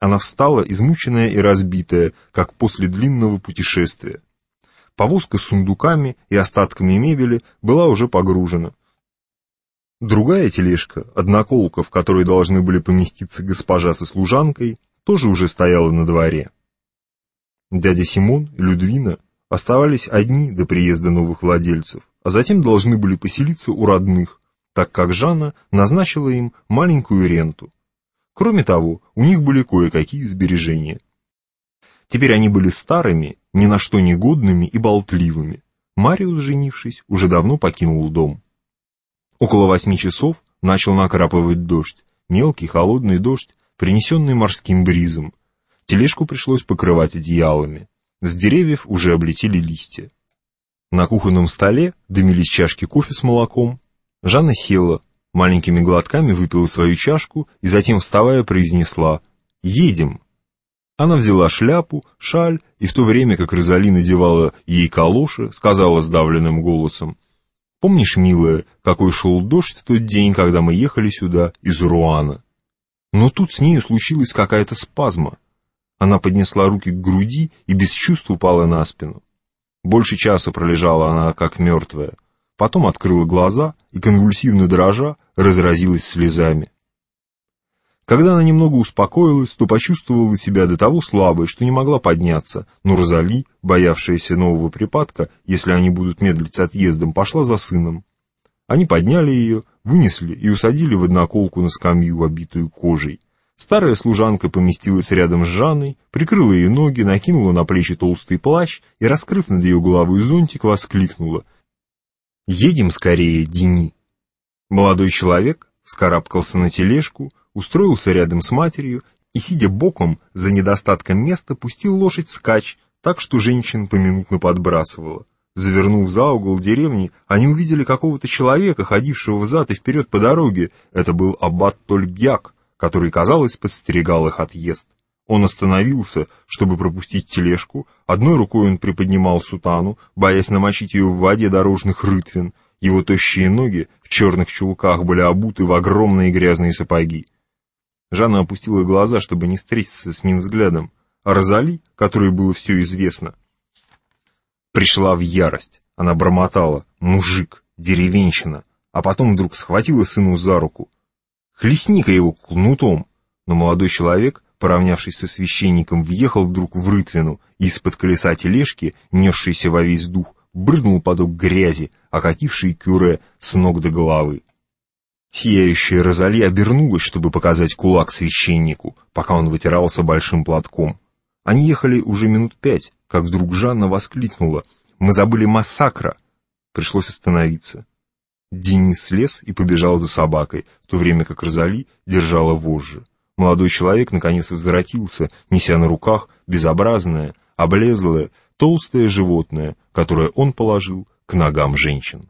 Она встала, измученная и разбитая, как после длинного путешествия. Повозка с сундуками и остатками мебели была уже погружена. Другая тележка, одноколка, в которой должны были поместиться госпожа со служанкой, тоже уже стояла на дворе. Дядя Симон и Людвина оставались одни до приезда новых владельцев, а затем должны были поселиться у родных, так как Жанна назначила им маленькую ренту. Кроме того, у них были кое-какие сбережения. Теперь они были старыми, ни на что негодными и болтливыми. Мариус, женившись, уже давно покинул дом. Около восьми часов начал накрапывать дождь, мелкий холодный дождь, принесенный морским бризом. Тележку пришлось покрывать одеялами. С деревьев уже облетели листья. На кухонном столе дымились чашки кофе с молоком. Жанна села, маленькими глотками выпила свою чашку и затем, вставая, произнесла «Едем». Она взяла шляпу, шаль и в то время, как Розали надевала ей калоши, сказала сдавленным голосом Помнишь, милая, какой шел дождь в тот день, когда мы ехали сюда из Руана? Но тут с нею случилась какая-то спазма. Она поднесла руки к груди и без чувств упала на спину. Больше часа пролежала она, как мертвая. Потом открыла глаза и, конвульсивно дрожа, разразилась слезами. Когда она немного успокоилась, то почувствовала себя до того слабой, что не могла подняться, но Розали, боявшаяся нового припадка, если они будут медлить с отъездом, пошла за сыном. Они подняли ее, вынесли и усадили в одноколку на скамью, обитую кожей. Старая служанка поместилась рядом с Жанной, прикрыла ее ноги, накинула на плечи толстый плащ и, раскрыв над ее головой зонтик, воскликнула. «Едем скорее, Дени!» Молодой человек вскарабкался на тележку, устроился рядом с матерью и, сидя боком, за недостатком места, пустил лошадь скач, так что женщин поминутно подбрасывала. Завернув за угол деревни, они увидели какого-то человека, ходившего взад и вперед по дороге. Это был аббат Тольгяк, который, казалось, подстерегал их отъезд. Он остановился, чтобы пропустить тележку, одной рукой он приподнимал сутану, боясь намочить ее в воде дорожных рытвин. Его тощие ноги черных чулках были обуты в огромные грязные сапоги. Жанна опустила глаза, чтобы не встретиться с ним взглядом, а Розали, которой было все известно, пришла в ярость. Она бормотала «мужик», «деревенщина», а потом вдруг схватила сыну за руку. «Хлестни-ка его кнутом!» Но молодой человек, поравнявшись со священником, въехал вдруг в рытвину, и из-под колеса тележки, несшийся во весь дух, брызнул поток грязи, окативший кюре с ног до головы. Сияющая Розали обернулась, чтобы показать кулак священнику, пока он вытирался большим платком. Они ехали уже минут пять, как вдруг Жанна воскликнула. «Мы забыли массакра!» Пришлось остановиться. Денис слез и побежал за собакой, в то время как Розали держала вожжи. Молодой человек наконец возвратился, неся на руках безобразное, облезлое, толстое животное, которое он положил к ногам женщин.